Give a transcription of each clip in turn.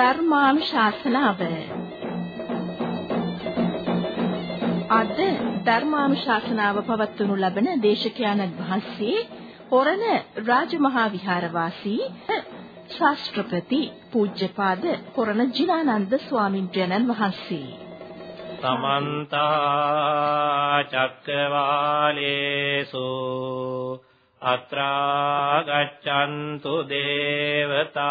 ධර්මානුශාසනාව අද ධර්මානුශාසනාව පවත්වනු ලබන දේශකයන්න් වහන්සේ හොරණ රාජමහා විහාරවාසී ශාස්ත්‍රපති පූජ්‍යපාද හොරණ ජිනානන්ද ස්වාමින්ද්‍රයන්න් වහන්සේ. සමන්ත චක්කවාලේසු අත්‍රා ගච්ඡන්තු දේවතා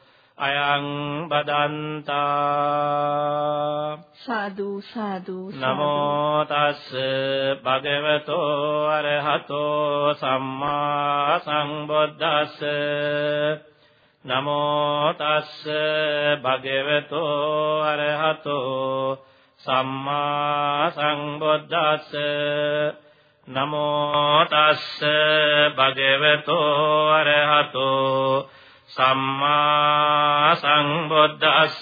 අයං බදන්තා। සාදු සාදු නමෝ තස් භගවතෝ අරහතෝ සම්මා සම්බුද්දස්ස। නමෝ තස් භගවතෝ අරහතෝ සම්මා සම්බුද්දස්ස। නමෝ තස්ස භගවතෝ අරහතෝ සම්මා සංබුද්දස්ස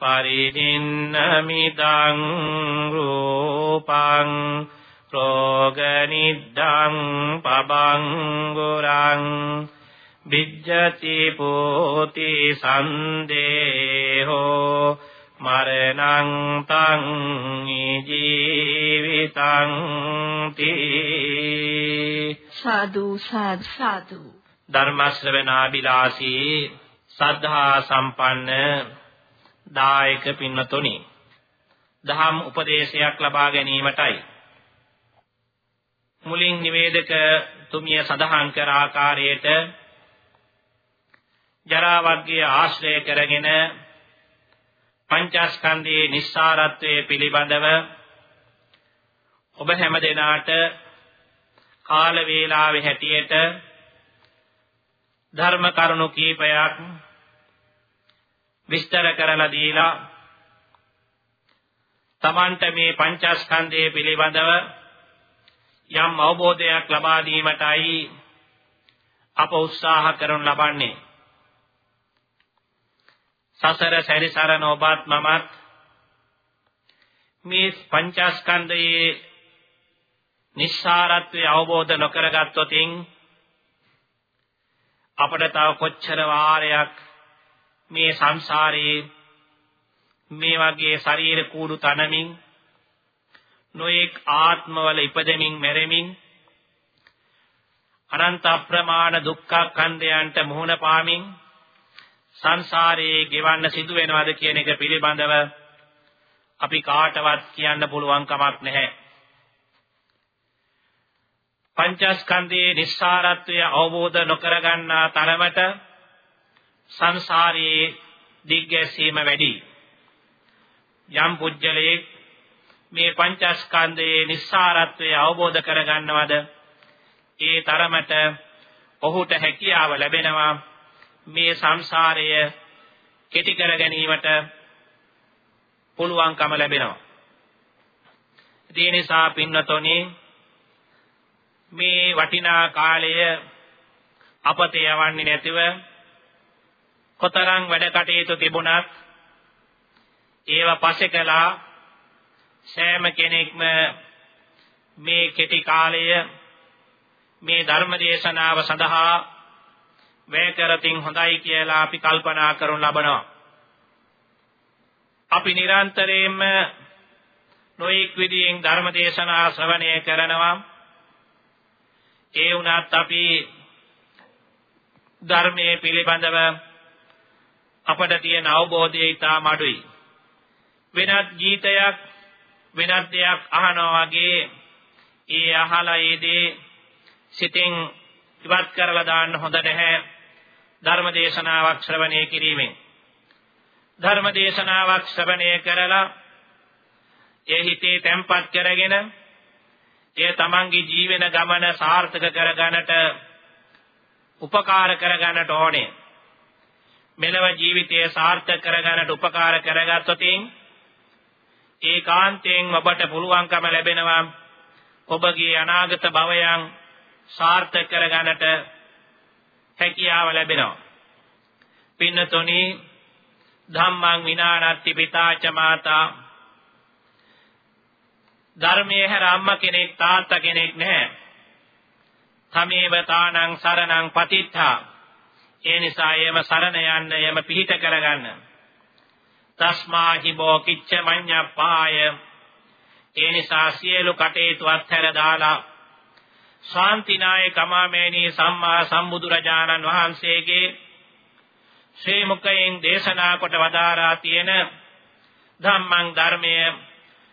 පරිදින්නමිදං රූපං රෝගනිද්දං පබංගුරං විජ්ජති පෝති සන්දේහෝ මරණං තං ජීවිතං තී සාදු සාදු සාදු. ධර්ම ශ්‍රවණාබිලාසී සද්ධා සම්පන්න දායක පින්වතුනි දහම් උපදේශයක් ලබා ගැනීමටයි. මුලින් නිවේදක තුමිය සඳහන් කර ආකාරයට ජරා වර්ගයේ ආශ්‍රය කරගෙන පංචස්කන්ධයේ නිස්සාරත්වයේ පිළිබඳව ඔබ හැම දෙනාට කාල වේලාවේ හැටියට ධර්ම කරුණු කීපයක් විස්තර කරලා දීලා තමන්ට මේ පංචස්කන්ධයේ පිළිබඳව යම් අවබෝධයක් ලබා දීමටයි අප උත්සාහ කරනු ලබන්නේ. සසර සැරිසරන ඔබත් මමත් මේ පංචස්කන්ධයේ නිස්සාරත්වය අවබෝධ නොකරගත්තොතින් අපට තව කොච්චර වාරයක් මේ සංසාරයේ මේ වගේ ශරීර කූඩු තනමින් නොඑක් ආත්මවල ඉපදෙමින් මැරෙමින් අනන්ත අප්‍රමාණ දුක්ඛ කන්දයන්ට මුහුණ පාමින් සංසාරයේ ගෙවන්න සිදු වෙනවද කියන එක පිළිබඳව අපි කාටවත් කියන්න පුළුවන් කමක් නැහැ. පංචස්කන්ධයේ නිස්සාරත්වය අවබෝධ නොකරගන්නා තරමට සංසාරයේ දිග්ගැසීම වැඩි. යම් පුජ්‍යලයේ මේ පංචස්කන්ධයේ නිස්සාරත්වය අවබෝධ කරගන්නවද ඒ තරමට ඔහුට හැකියාව ලැබෙනවා මේ සංසාරය කෙටි කර ගැනීමට පුළුවන්කම ලැබෙනවා. ඒ නිසා පින්නතොනි මේ වටිනා කාලය අපත යවන්නේ නැතිව කොතරම් වැඩ කටයුතු තිබුණත් ඒව පස්සේ කළා සෑම කෙනෙක්ම මේ කෙටි කාලය මේ ධර්ම දේශනාව සඳහා වැය කරතින් හොඳයි කියලා අපි කල්පනා කරනු ලබනවා. අපි නිරන්තරයෙන්ම නොඑක් විදියෙන් ධර්ම දේශනා ශ්‍රවණය කරනවා. ඒ වුණත් අපි ධර්මයේ පිළිබඳව අපට තියෙන අවබෝධය ඉතා මඩුයි. වෙනත් ගීතයක් වෙනත් දෙයක් අහනවා වගේ ඒ අහලා ඒ දේ සිතින් ඉවත් කරලා දාන්න හොඳ නැහැ. ධර්ම දේශනාවක් ශ්‍රවණය කිරීමෙන් ධර්ම දේශනාවක් ශ්‍රවණය කරලා ඒ හිතේ තැම්පත් කරගෙන ඒ තමන්ගේ ජීවන ගමන සාර්ථක කරගන්නට උපකාර කරගන්නට ඕනේ මෙලව ජීවිතය සාර්ථක කරගන්නට උපකාර කරගත්තොත් ඒකාන්තයෙන් ඔබට පුළුවන්කම ලැබෙනවා ඔබගේ අනාගත භවයන් සාර්ථක කරගන්නට හැකියාව ලැබෙනවා. පින්නතොනි ධම්මං විනානත්ති පිතාච මාතා ධර්මයේ හැර අම්මා කෙනෙක් තාත්තා කෙනෙක් නැහැ. තමේව තානං සරණං පතිත්තා. ඒ නිසා යම සරණ යන්න යම පිහිට කරගන්න. තස්මා හිබෝ කිච්ච මඤ්ඤපාය. ඒ නිසා සියලු කටයුතු අත්හැර දාලා ශාන්තිනායක කමාමේනී සම්මා සම්බුදුරජාණන් වහන්සේගේ ශ්‍රී මුඛයෙන් දේශනා කොට වදාරා තියෙන ධම්මං ධර්මයේ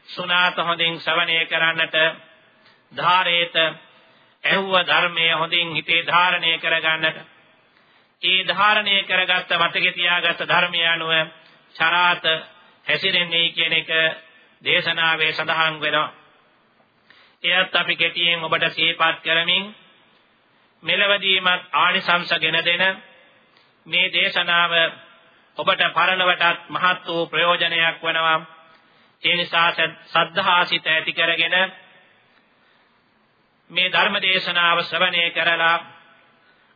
සුනාත හොඳින් ශ්‍රවණය කරන්නට ධාරේත ඇහුව ධර්මයේ හොඳින් හිතේ ධාරණය කරගන්නට ඒ ධාරණය කරගත්ත මතකේ තියාගත්ත ධර්මය අනුව චරාත හැසිරෙන්නේ කියන එක දේශනාවේ සඳහන් වෙනවා එයත් අපි කෙටියෙන් ඔබට සිහිපත් කරමින් මෙලවදීමත් ආනිසංසගෙන දෙන මේ දේශනාව ඔබට පරලොවටත් මහත් වූ ප්‍රයෝජනයක් වෙනවා. ඒ නිසා සද්ධාසිත ඇති කරගෙන මේ ධර්ම දේශනාව ශ්‍රවණය කරලා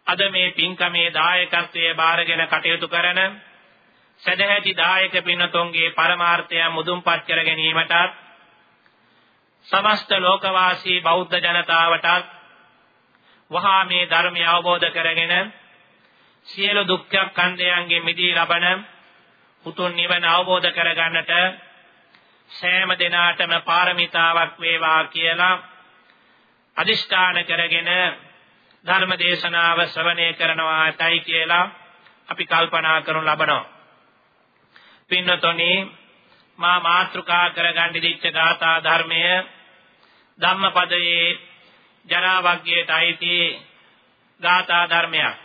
අද මේ පින්කමේ දායකත්වයේ බාරගෙන කටයුතු කරන සදැහැති දායක පින්තුන්ගේ පරමාර්ථය මුදුන්පත් කර ගැනීමටත් සමස්ත ලෝකවාසී බෞද්ධ ජනතාවටත් වහා මේ ධර්මය අවබෝධ කරගෙන සියලු දුක්ඛ කන්දයන්ගේ මිදී ලබන උතුම් නිවන අවබෝධ කරගන්නට සෑම දිනාටම පාරමිතාවක් වේවා කියලා අදිෂ්ඨාන කරගෙන ධර්ම දේශනාව ශ්‍රවණය කරනවාටයි කියලා අපි කල්පනා කරනු ලබනවා. පින්නතොනි මා මාත්‍රිකා කරගන්න දිච්ච ගාථා ධර්මය ධම්මපදයේ ජරා වග්ගයට අයිති ගාථා ධර්මයක්.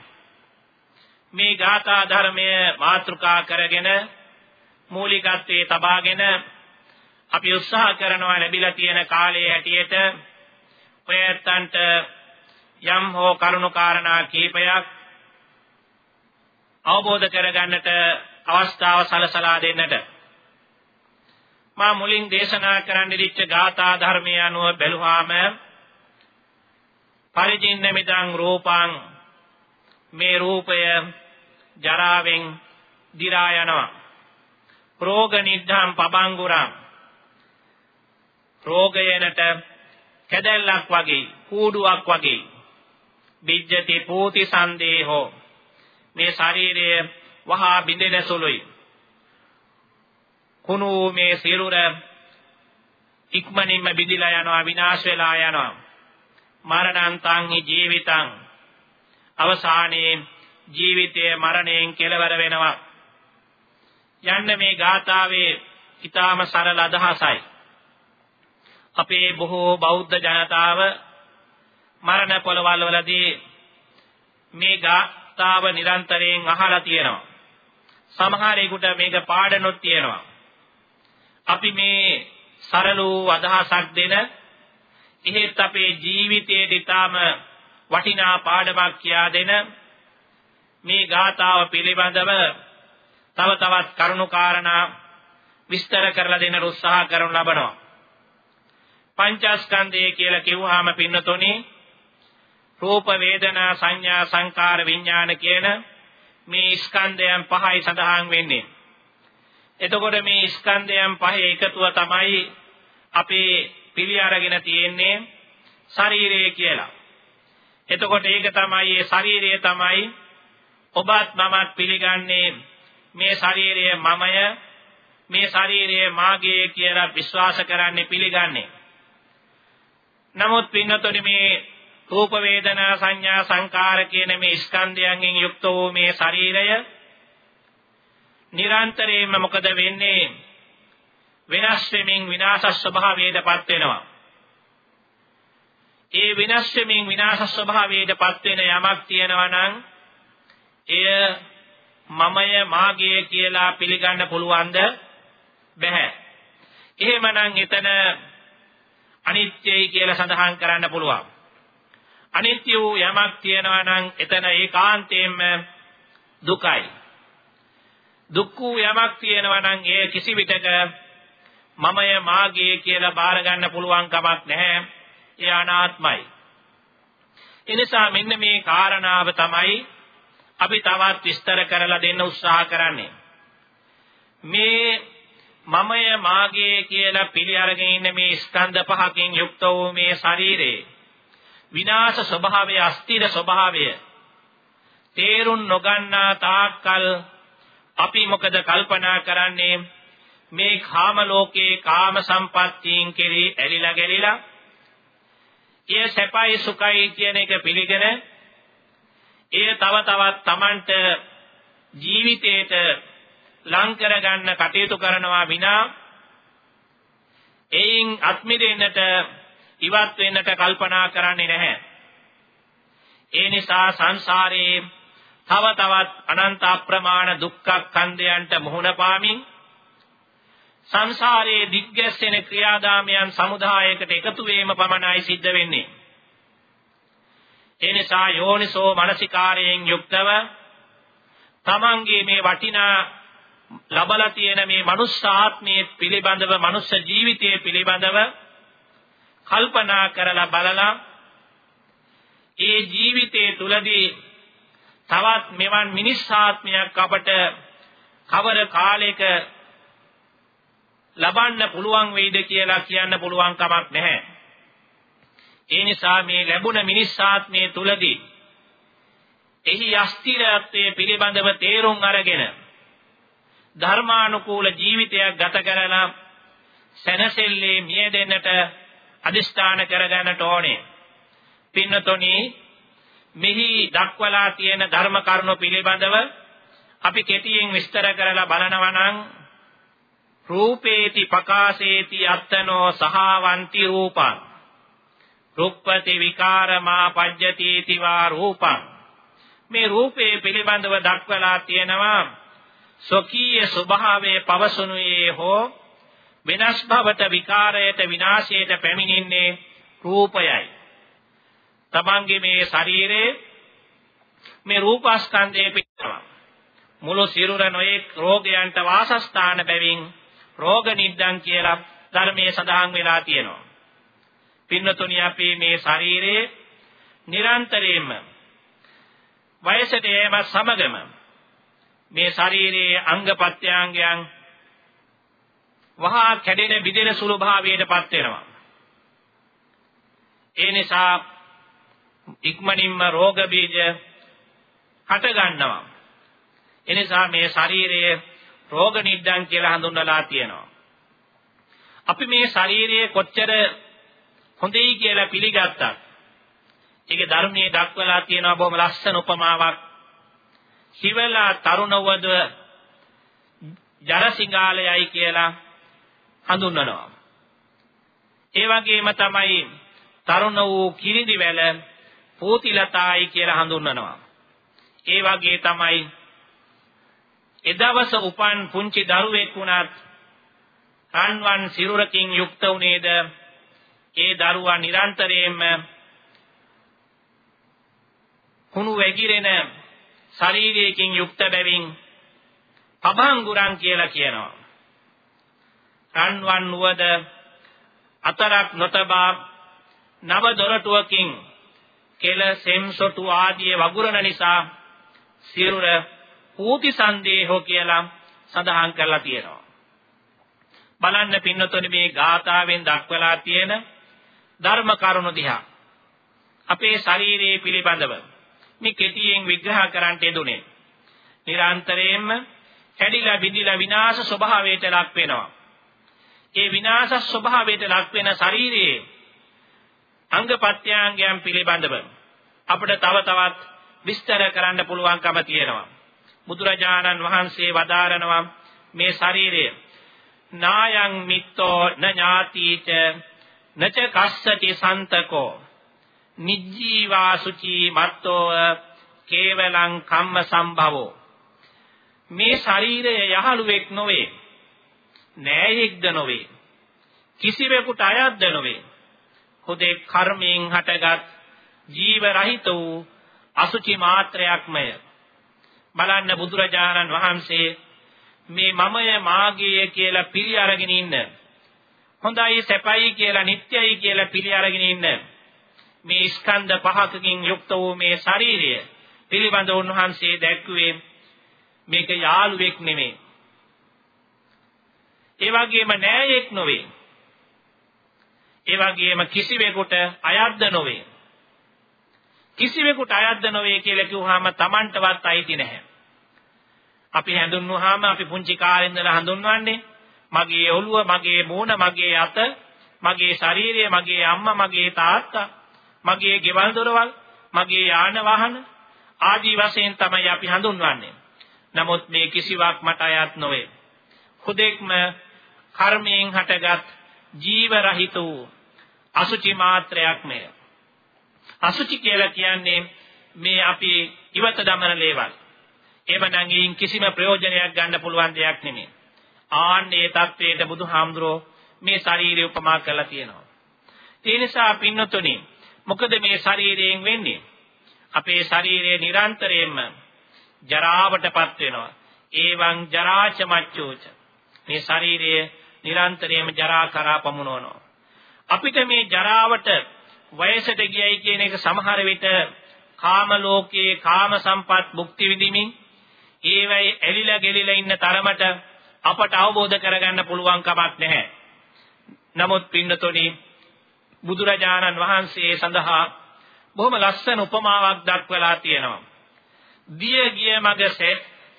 මේ ගාථා ධර්මය මාතෘකා කරගෙන මූලිකත්වයේ තබාගෙන අපි උත්සාහ කරනවා ලැබිලා තියෙන කාලයේ හැටියට ඔය ඇත්තන්ට යම් හෝ කරුණු කාරණා කීපයක් අවබෝධ කරගන්නට අවස්ථාව සලසලා දෙන්නට. මා මුලින් දේශනා කරන්න දිච්ච ගාථා ධර්මය අනුව බැලුවාම පරිජින්න මිදං රූපං මේ රූපය ජරාවෙන් දි รา යනවා. රෝග නිද්ධම් පබංගුරම් රෝගයනට කැදැල්ලක් වගේ කූඩුවක් වගේ. බිජ්ජති පූති සන්දේහෝ. මේ ශරීරය වහා බිඳෙන සුළුයි. කුණු මේ සිරුර ඉක්මනින්ම බිඳිලා යනවා විනාශ වෙලා යනවා. මරණන්තං හි ජීවිතං. අවසානයේ ජීවිතයේ මරණයෙන් කෙලවර වෙනවා. යන්න මේ ගාථාවේ ඊටාම සරල අදහසයි. අපේ බොහෝ බෞද්ධ ජනතාව මරණ පොළවල් වලදී මේ ගාථාව නිරන්තරයෙන් අහලා තියෙනවා සමහරෙකුට මේක පාඩනොත් තියෙනවා අපි මේ සරල වූ අදහසක් දෙන එහෙත් අපේ ජීවිතයේ ඊටාම වටිනා පාඩමක් කියා දෙන මේ ගාථාව පිළිබඳව තව තවත් කරුණු කාරණා විස්තර කරලා දෙන්න උත්සාහ කරනු ලබනවා. පංචස්කන්ධය කියලා කිව්වහම පින්නතොනි රූප වේදනා සංඥා සංකාර විඥාන කියන මේ ස්කන්ධයන් පහයි සඳහන් වෙන්නේ. එතකොට මේ ස්කන්ධයන් පහේ එකතුව තමයි අපේ පිළි අරගෙන තියෙන්නේ ශරීරය කියලා. එතකොට ඒක තමයි ඒ ශරීරය තමයි ඔබත් මමත් පිළිගන්නේ මේ ශරීරය මමය මේ ශරීරය මාගේ කියලා විශ්වාස කරන්නේ පිළිගන්නේ. නමුත් පින්නතොනි මේ රූප වේදනා සංඥා සංකාර කියන මේ ස්කන්ධයන්ගෙන් යුක්ත වූ මේ ශරීරය නිරන්තරයෙන්ම මොකද වෙන්නේ වෙනස් වෙමින් විනාශ ස්වභාවයටපත් වෙනවා. ඒ විනාශ වෙමින් විනාශ ස්වභාවයටපත් වෙන යමක් තියෙනවා නම් එය මමය මාගේ කියලා පිළිගන්න පුළුවන්ද? බැහැ. එහෙමනම් එතන අනිත්‍යයි කියලා සඳහන් කරන්න පුළුවන්. අනිත්‍ය වූ යමක් තියෙනවා නම් එතන ඒකාන්තයෙන්ම දුකයි. දුක් වූ යමක් තියෙනවා නම් ඒ කිසි විටක මමය මාගේ කියලා බාර ගන්න පුළුවන් කමක් නැහැ. ඒ අනාත්මයි. එනිසා මෙන්න මේ කාරණාව තමයි අපි තවත් විස්තර කරලා දෙන්න උත්සාහ කරන්නේ. මේ මමය මාගේ කියලා පිළි අරගෙන ඉන්න මේ ස්කන්ධ පහකින් යුක්ත වූ මේ ශරීරේ විනාශ ස්වභාවය අස්තිර ස්වභාවය. තේරුම් නොගන්නා තාක්කල් අපි මොකද කල්පනා කරන්නේ? මේ කාම ලෝකේ කාම සම්පත්තියින් කෙරෙහි ඇලිලා ගැලිලා ඒ සැපයි සුඛයි කියන එක පිළිගෙන එය තව තවත් Tamanට ජීවිතේට ලං කරගන්න කටයුතු කරනවා විනා එයින් අත්මිදෙන්නට ඉවත් වෙන්නට කල්පනා කරන්නේ නැහැ. ඒ නිසා සංසාරේ තව තවත් අනන්ත අප්‍රමාණ දුක්ඛ කන්දයන්ට මුහුණ පාමින් සංසාරයේ දිග්ගැස්සෙන ක්‍රියාදාමයන් සමුදායයකට එකතු වීම පමණයි සිද්ධ වෙන්නේ. ඒ නිසා යෝනිසෝ මනසිකාරයෙන් යුක්තව තමන්ගේ මේ වටිනා ලබලා තියෙන මේ මනුස්ස ආත්මයේ පිළිබඳව මනුස්ස ජීවිතයේ පිළිබඳව කල්පනා කරලා බලලා ඒ ජීවිතයේ තුලදී තවත් මෙවන් මිනිස් ආත්මයක් අපට කවර කාලයක ලබන්න පුළුවන් වෙයිද කියලා කියන්න පුළුවන් කමක් නැහැ. ඒ නිසා මේ ලැබුණ මිනිස් ආත්මයේ තුලදී එහි අස්තිරත්වයේ පිළිබඳව තේරුම් අරගෙන ධර්මානුකූල ජීවිතයක් ගත කරලා සැනසෙල්ලේ මියදෙන්නට අදිෂ්ඨාන කරගන්නට ඕනේ. පින්නතොනි මෙහි දක්වලා තියෙන ධර්ම කරුණු පිළිබඳව අපි කෙටියෙන් විස්තර කරලා බලනවා නම් රූපේති පකාශේති අත්තනෝ සහවಂತಿ රූපං රුප්පති විකාරමා පජ්ජති වා රූපං මේ රූපේ පිළිබඳව දක්වලා තියෙනවා සොකීය ස්වභාවයේ පවසනුයේ හෝ වෙනස් භවට විකාරයට විනාශයට පැමිණෙන්නේ රූපයයි. තමන්ගේ මේ ශරීරයේ මේ රූපස්කන්ධයේ පිටව මුළු සිරුර නොයෙක් රෝගයන්ට වාසස්ථාන බැවින් රෝග නිද්දන් කියලා ධර්මයේ සඳහන් වෙලා තියෙනවා. පින්නතුනි අපි මේ ශරීරයේ නිරන්තරයෙන්ම වයසට යෑම සමගම මේ ශරීරයේ අංග ප්‍රත්‍යංගයන් වහා කැඩෙන බිදෙන සුළු භාවයටපත් වෙනවා. ඒ නිසා ඉක්මනින්ම රෝග බීජ හට ගන්නවා. ඒ නිසා මේ ශරීරයේ රෝග නිද්දන් කියලා හඳුන්වලා තියෙනවා. අපි මේ ශරීරයේ කොච්චර හොඳයි කියලා පිළිගත්තත් ඒකේ ධර්මයේ දක්වලා තියෙනවා බොහොම ලස්සන උපමාවක්. හිවලා තරුණවද ජරසිංහාලයයි කියලා හඳුන්වනවා. ඒ වගේම තමයි තරුණ වූ කිරිඳි වැල පෝතිලතායි කියලා හඳුන්වනවා. ඒ වගේ තමයි එදවස උපන් පුංචි දරුවෙක් වුණත් රන්වන් සිරුරකින් යුක්ත වුනේද ඒ දරුවා නිරන්තරයෙන්ම කුණු වැగిරෙන ශරීරයකින් යුක්ත බැවින් පබංගුරන් කියලා කියනවා. රන්වන් නුවද අතරක් නොතබා නව දොරටුවකින් කෙල සෙම්සොටු ආදී වගුරන නිසා සිරුර පූති සංදේහෝ කියලා සඳහන් කරලා තියෙනවා. බලන්න පින්නතොනි මේ ගාථාවෙන් දක්වලා තියෙන ධර්ම කරුණු දිහා අපේ ශරීරයේ පිළිබඳව මේ කෙටියෙන් විග්‍රහ කරන්නට යෙදුනේ. නිරන්තරයෙන්ම කැඩිලා බිඳිලා විනාශ ස්වභාවයට ලක් වෙනවා. ඒ විනාශ ස්වභාවයට ලක් වෙන ශරීරයේ අංග ප්‍රත්‍යංගයන් පිළිබඳව අපිට තව තවත් විස්තර කරන්න පුළුවන්කම තියෙනවා. බුදුරජාණන් වහන්සේ වදාරනවා මේ ශරීරය නායං මිත්තෝ න ඥාතිච නච කස්සති සන්තකෝ නිජ්ජීවා සුචි මත්තෝ කේවලං කම්ම සම්භවෝ. මේ ශරීරය යහළුවෙක් නොවේ. නෑයෙක්ද නොවේ. කිසිවෙකුට අයත්ද නොවේ. හුදේ කර්මයෙන් හටගත් ජීව රහිත වූ අසුචි මාත්‍රයක්මය. බලන්න බුදුරජාණන් වහන්සේ මේ මමය මාගේ කියලා පිළි අරගෙන ඉන්න. හොඳයි සැපයි කියලා නිට්ටයයි කියලා පිළි අරගෙන ඉන්න. මේ ස්කන්ධ පහකකින් යුක්ත වූ මේ ශරීරය පිළිබඳ උන්වහන්සේ දැක්ුවේ මේක යාළුවෙක් නෙමෙයි. ඒ වගේම නෑයෙක් නොවේ. ඒ වගේම කිසිවෙකුට අයද්ද නොවේ. කිසිවෙකුට අයද්ද නොවේ කියලා කිව්වහම Tamanටවත් අයිති නැහැ. අපි හැඳුන්වුවාම අපි පුංචි කාලේ ඉඳලා හඳුන්වන්නේ මගේ ඔළුව, මගේ මූණ, මගේ අත, මගේ ශරීරය, මගේ අම්මා, මගේ තාත්තා, මගේ ගෙවල් දොරවල්, මගේ යාන වාහන ආදී වශයෙන් තමයි අපි හඳුන්වන්නේ. නමුත් මේ කිසිවක් මට අයත් නොවේ. හුදෙක්ම කර්මයෙන් හටගත් ජීව රහිත වූ අසුචි මාත්‍රයක් මෙය. අසුචි කියලා කියන්නේ මේ අපි ඉවත දමන දේවල්. එවනම් ඊයින් කිසිම ප්‍රයෝජනයක් ගන්න පුළුවන් දෙයක් නෙමෙයි. ආන්නේ தത്വයට බුදුහාමුදුරෝ මේ ශරීරය උපමා කරලා තියෙනවා. ඒ නිසා පින්නතුනේ මොකද මේ ශරීරයෙන් වෙන්නේ? අපේ ශරීරය නිරන්තරයෙන්ම ජරාවටපත් වෙනවා. ඒවං ජරාච මච්චෝච. මේ ශරීරය නිරන්තරයෙන්ම ජරා කරා පමුණවනවා. අපිට මේ ජරාවට වයසට ගියයි කියන එක සමහර විට කාම ලෝකයේ කාම සම්පත් භුක්ති විඳිමින් ඒවයි ඇලිලා ගෙලිලා ඉන්න තරමට අපට අවබෝධ කරගන්න පුළුවන් කමක් නැහැ. නමුත් පින්නතොනි බුදුරජාණන් වහන්සේ සඳහා බොහොම ලස්සන උපමාවක් දක්වලා තියෙනවා. දිය ගිය මග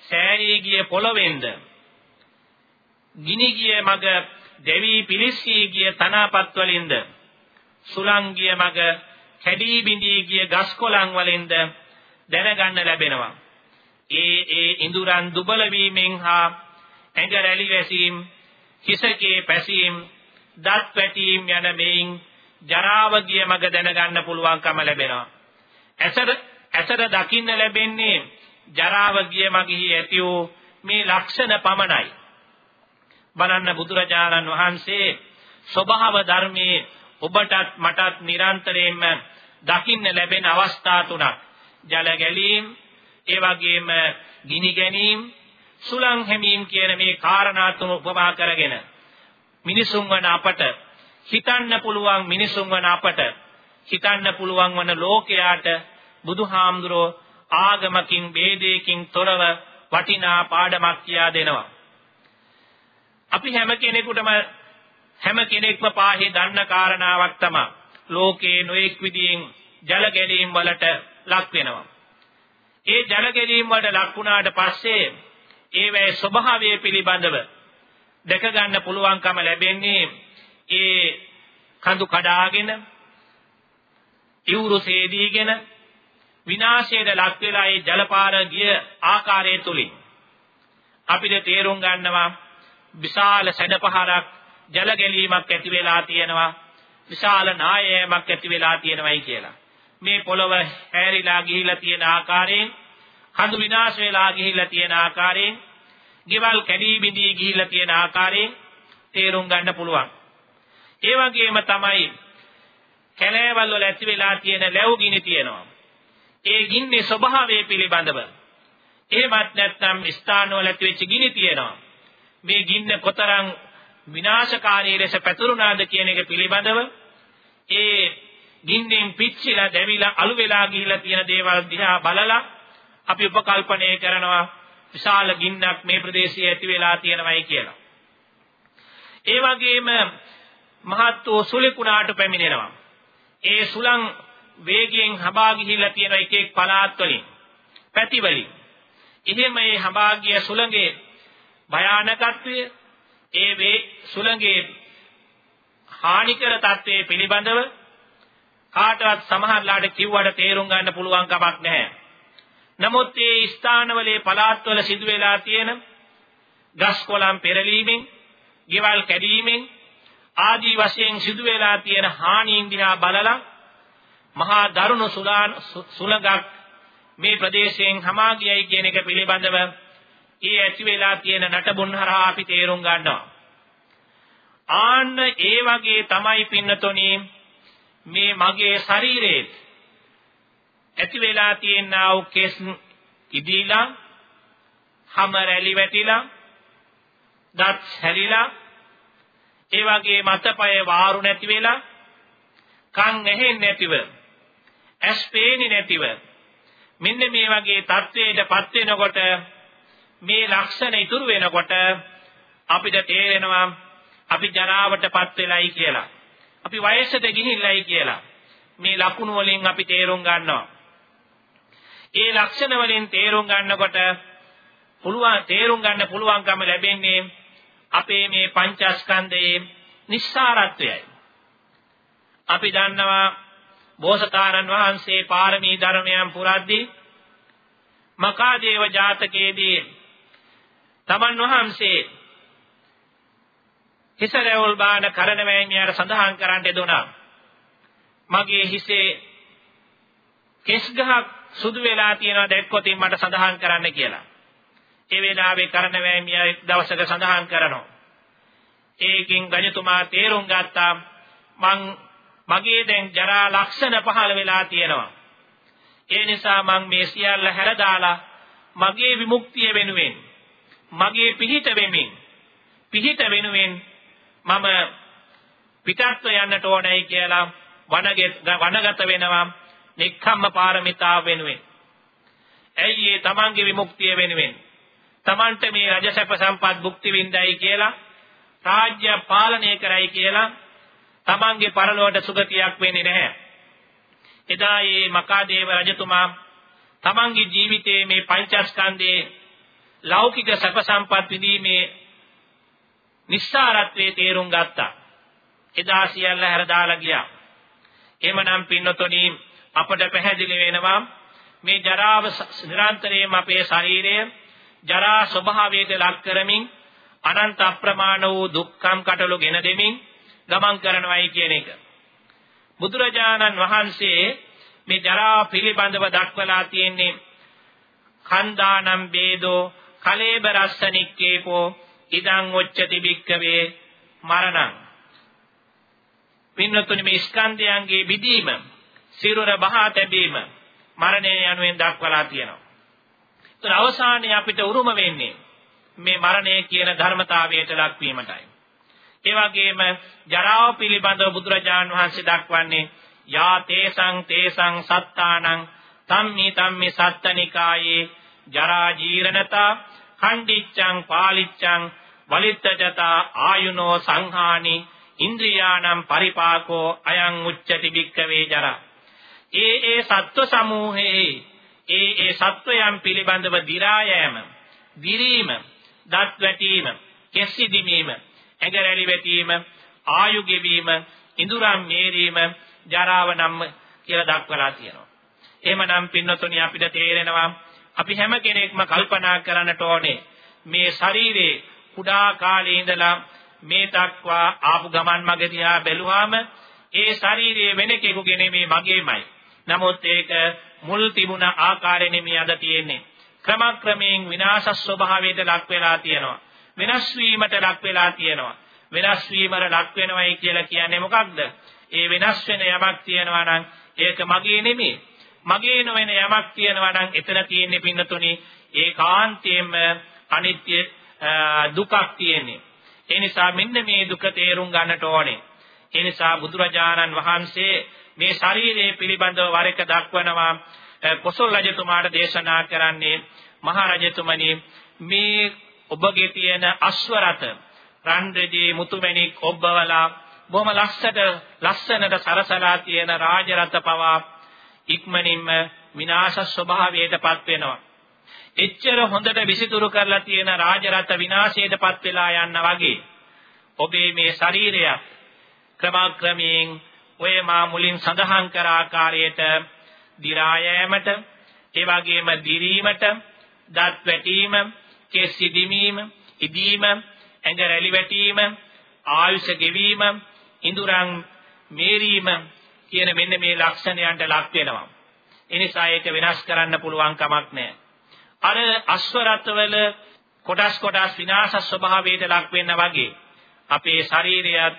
සෑරී ගිය පොළවෙන්ද ගිනි ගිය මග දෙවි පිලිස්සී ගිය තනාපත් වලින්ද සුලං ගිය මග කැඩී බිඳී ගිය ගස් කොළන් වලින්ද දැනගන්න ලැබෙනවා. ඒ ඒ ඉඳුරන් දුබල වීමෙන් හා ඇඟ රැලි වැසීම් හිසකේ පැසීම් දත් පැටීම් යන මේන් ජරාව ගිය මග දැනගන්න පුළුවන්කම ලැබෙනවා. ඇසර ඇසර දකින්න ලැබෙන්නේ ජරාව ගිය මගෙහි ඇති වූ මේ ලක්ෂණ පමණයි. බලන්න බුදුරජාණන් වහන්සේ ස්වභාව ධර්මයේ ඔබටත් මටත් නිරන්තරයෙන්ම දකින්න ලැබෙන අවස්ථා තුනක්. ජල ගැලීම්, ඒ වගේම ගිනි ගැනීම, සුලං හැමීම් කියන මේ කාරණා තුන උපමා කරගෙන මිනිසුන් වන අපට හිතන්න පුළුවන් මිනිසුන් වන අපට හිතන්න පුළුවන් වන ලෝකයාට බුදුහාමුදුරෝ ආගමකින් ભેදයකින් තොරව වටිනා පාඩමක් කියා දෙනවා. අපි හැම කෙනෙකුටම හැම කෙනෙක්ම පාහේ දන්න කාරණාවක් තමයි ලෝකේ නොඑක් විදියෙන් ජල ගැලීම් වලට ලක් වෙනවා. ඒ ජල ගැලීම් වලට ලක් වුණාට පස්සේ ඒවැයි ස්වභාවය පිළිබඳව දැක ගන්න පුළුවන්කම ලැබෙන්නේ ඒ කඳු කඩාගෙන ඉවුරු සේදීගෙන විනාශයට ලක් වෙලා ඒ ජලපාර ගිය ආකාරය තුලින් අපිට තේරුම් ගන්නවා විශාල සැඩපහරක් ජල ගැලීමක් ඇති වෙලා තියෙනවා විශාල නායෑමක් ඇති වෙලා තියෙනවායි කියලා. මේ පොළව හැරිලා ගිහිලා තියෙන ආකාරයෙන් කඳු විනාශ වෙලා ගිහිලා තියෙන ආකාරයෙන් ගෙවල් කැඩී බිඳී ගිහිලා තියෙන ආකාරයෙන් තේරුම් ගන්න පුළුවන්. ඒ වගේම තමයි කැලෑවල් වල ඇති වෙලා තියෙන ලැබු ගිනි තියෙනවා. ඒ ගින්නේ ස්වභාවය පිළිබඳව. එහෙමත් නැත්නම් ස්ථානවල ඇති වෙච්ච ගිනි තියෙනවා. මේ ගින්න කොතරම් විනාශකාරී ලෙස පැතුරුනාද කියන එක පිළිබඳව ඒ ගින්නෙන් පිච්චිලා දැවිලා අළු වෙලා ගිහිලා තියෙන දේවල් දිහා බලලා අපි උපකල්පනය කරනවා විශාල ගින්නක් මේ ප්‍රදේශයේ ඇති වෙලා තියෙනවයි කියලා. ඒ වගේම මහත් වූ සුලිකුණාට පැමිණෙනවා. ඒ සුලං වේගයෙන් හඹා ගිහිලා තියෙන එක එක් පළාත් වලින් පැති වලින්. ඉතින් මේ හඹා ගිය සුලඟේ භයානකත්වය ඒ වේ සුළඟේ හානිකර තත්ත්වයේ පිළිබඳව කාටවත් සමහරලාට කිව්වට තේරුම් ගන්න පුළුවන් කමක් නැහැ. නමුත් මේ ස්ථානවලේ පළාත්වල සිදුවෙලා තියෙන ගස් කොළන් පෙරලීමෙන්, ගෙවල් කැඩීමෙන් ආදී වශයෙන් සිදුවෙලා තියෙන හානීන් දිහා බලලා මහා දරුණු සුළඟක් මේ ප්‍රදේශයෙන් හමා ගියයි කියන එක පිළිබඳව ඒ ඇති වෙලා තියෙන නටබුන් හරහා අපි තේරුම් ගන්නවා. ආන්න ඒ වගේ තමයි පින්නතොනි මේ මගේ ශරීරයේ ඇති වෙලා තියෙනා වූ කෙස් ඉදීලා හැම රැලි වැටිලා දත් හැරිලා ඒ වගේ මතපය වාරු නැති වෙලා කන් ඇහෙන්නේ නැතිව ඇස් පේන්නේ නැතිව මෙන්න මේ වගේ තත්වයකටපත් වෙනකොට මේ ලක්ෂණ ඉතුරු වෙනකොට අපිට තේරෙනවා අපි ජරාවටපත් වෙලයි කියලා. අපි වයසට ගිහිල්ලයි කියලා. මේ ලකුණු වලින් අපි තේරුම් ගන්නවා. ඒ ලක්ෂණ වලින් තේරුම් ගන්නකොට පුළුවන් තේරුම් ගන්න පුළුවන්කම ලැබෙන්නේ අපේ මේ පංචස්කන්ධයේ නිස්සාරත්වයයි. අපි දන්නවා බෝසතාණන් වහන්සේ පාරමී ධර්මයන් පුරද්දී මකාදේව ජාතකයේදී තමන් වහන්සේ හිස රැවුල් බාන කරන වෑමියාට සඳහන් කරන්න දුනා. මගේ හිසේ කෙස් ගහක් සුදු වෙලා තියෙනවා දැක්කොතින් මට සඳහන් කරන්න කියලා. ඒ වෙලාවේ කරන වෑමියා එක් දවසක සඳහන් කරනවා. ඒකින් ගජතුමා තේරුම් ගත්තා මං මගේ දැන් ජරා ලක්ෂණ පහළ වෙලා තියෙනවා. ඒ නිසා මං මේ සියල්ල හැරදාලා මගේ විමුක්තිය වෙනුවෙන් මගේ පිහිට වෙමින් පිහිට වෙනුවෙන් මම පිටත්ව යන්නට ඕනයි කියලා වනගත වෙනවා නික්ඛම්ම පාරමිතාව වෙනුවෙන්. ඇයි ඒ තමන්ගේ විමුක්තිය වෙනුවෙන්? තමන්ට මේ රජසැප සම්පත් භුක්ති විඳයි කියලා රාජ්‍ය පාලනය කරයි කියලා තමන්ගේ පරලොවට සුගතියක් වෙන්නේ නැහැ. එදා මේ මකාදේව රජතුමා තමන්ගේ ජීවිතයේ මේ පංචස්කන්ධයේ ලෞකික සැප සම්පත් විඳීමේ නිස්සාරත්වයේ තේරුම් ගත්තා. එදා සියල්ල හැර දාලා ගියා. එhmenan පින්නතොනි අපට පැහැදිලි වෙනවා මේ ජරාව නිරන්තරයෙන්ම අපේ ශරීරය ජරා ස්වභාවයට ලක් කරමින් අනන්ත අප්‍රමාණ වූ දුක්ඛම් කටළු ගෙන දෙමින් ගමන් කරනවායි කියන එක. බුදුරජාණන් වහන්සේ මේ ජරා පිළිබඳව දක්වලා තියෙන්නේ කන්දානම් වේදෝ කලේබ රස්සනික්කේකෝ ඉදං ඔච්චති බික්කවේ මරණං පින්නතුනි මේ ස්කන්ධයන්ගේ විදීම සිරුර බහා තැබීම මරණය යනුවෙන් දක්වලා තියෙනවා. ඒතර අවසානයේ අපිට උරුම වෙන්නේ මේ මරණය කියන ධර්මතාවයට ලක්වීමටයි. ඒ වගේම ජරාව පිළිබඳව බුදුරජාන් වහන්සේ දක්වන්නේ යා තේසං තේසං සත්තානං තම්මි තම්මි සත්තනිකායේ ජරා ජීරණතා කණ්ඩිච්ඡං පාලිච්ඡං වලිත්තජතා ආයුනෝ සංහානි ඉන්ද්‍රියානම් පරිපාකෝ අයං උච්චති බික්කවේ ජරා ඒ ඒ සත්ව සමූහයේ ඒ ඒ සත්වයන් පිළිබඳව දි รา යෑම දිරීම දත් වැටීම කෙස්සි දිමීම ඇඟරැලි වැටීම ආයු ගෙවීම ඉඳුරම් මේරීම ජරාව නම් කියලා දක්වලා තියෙනවා එහෙමනම් පින්නතුනි අපිට තේරෙනවා අපි හැම කෙනෙක්ම කල්පනා කරන්නට ඕනේ මේ ශරීරේ කුඩා කාලේ ඉඳලා මේ දක්වා ආපු ගමන් මග දිහා බැලුවාම ඒ ශරීරයේ වෙන කෙනෙකුගේ නෙමෙයි මගේමයි. නමුත් ඒක මුල් තිබුණ ආකාරය නෙමෙයි අද තියෙන්නේ. ක්‍රමක්‍රමයෙන් විනාශ ස්වභාවයට ලක් වෙලා තියෙනවා. වෙනස් වීමට ලක් වෙලා තියෙනවා. වෙනස් වීමර ලක් වෙනවයි කියලා කියන්නේ මොකක්ද? ඒ වෙනස් වෙන යමක් තියෙනවා නම් ඒක මගේ නෙමෙයි. මගේ නොවන යමක් තියෙනවා නම් එතන තියෙන්නේ පින්නතුනි ඒකාන්තයෙන්ම අනිත්‍ය දුකක් තියෙන්නේ. ඒ නිසා මෙන්න මේ දුක තේරුම් ගන්නට ඕනේ. ඒ නිසා බුදුරජාණන් වහන්සේ මේ ශරීරයේ පිළිබඳව වර එක දක්වනවා කොසල් රජතුමාට දේශනා කරන්නේ මහරජතුමනි මේ ඔබගේ තියෙන අශ්වරත රන් රෙදි මුතුමැණික් ඔබවලා බොහොම ලස්සට ලස්සනට සරසලා තියෙන රාජරත පවා ඉක්මනින්ම විනාශ ස්වභාවයටපත් වෙනවා. එච්චර හොඳට විසිතුරු කරලා තියෙන රාජරත විනාශයටපත් වෙලා යන්න වගේ ඔබේ මේ ශරීරය ක්‍රමක්‍රමයෙන් ඔය මා මුලින් සඳහන් කර ආකාරයට දි รา යෑමට ඒ වගේම දිරීමට දත් වැටීම කෙස් සිදීමීම ඉදීම ඇඟ රැලි වැටීම ආයුෂ ගෙවීම ඉඳුරන් මේරීම කියන මෙන්න මේ ලක්ෂණයන්ට ලක් වෙනවා. ඒ නිසා ඒක වෙනස් කරන්න පුළුවන් කමක් නැහැ. අර අශ්වරත්වල කොටස් කොටස් විනාශ ස්වභාවයට ලක් වෙන්න වගේ අපේ ශරීරයත්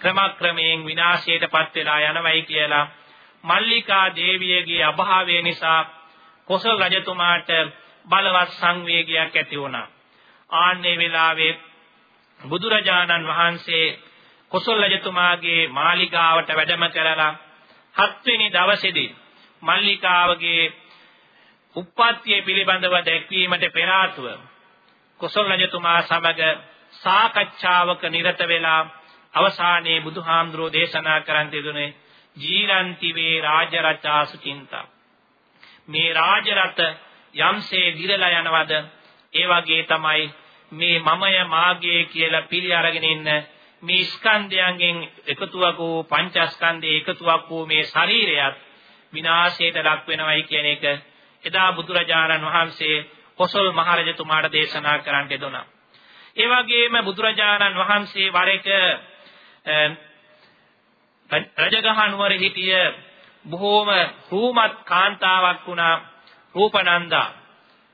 ක්‍රමක්‍රමයෙන් විනාශයටපත් වෙලා යනවයි කියලා මල්ලිකා දේවියගේ අභාවය නිසා කොසල් රජතුමාට බලවත් සංවේගයක් ඇති වුණා. ආන්නේ වෙලාවේ බුදුරජාණන් වහන්සේ කොසල් රජතුමාගේ මාලිගාවට වැඩම කරලා හත්වෙනි දවසේදී මල්ලිකාවගේ උප්පත්තිය පිළිබඳව දැක්වීමට පෙර ආතුව කොසල් රජතුමා සමග සාකච්ඡාවක නිරත වෙලා අවසානයේ බුදුහාමුදුරෝ දේශනා කරන් තිබුණේ ජීරන්ති වේ රාජරචා සුචින්තා මේ රාජරත යම්සේ දිරලා යනවද ඒ වගේ තමයි මේ මමය මාගේ කියලා පිළි අරගෙන ඉන්න මේ ස්කන්ධයන්ගෙන් එකතුවක් වූ පංචස්කන්ධයේ එකතුවක් වූ මේ ශරීරයත් විනාශයට ලක් වෙනවයි කියන එක එදා බුදුරජාණන් වහන්සේ කොසල් මහරජතුමාට දේශනා කරන්නට දුනා. ඒ වගේම බුදුරජාණන් වහන්සේ වර එක රජගහ නුවර හිටිය බොහෝම රූමත් කාන්තාවක් වුණා රූපනන්දා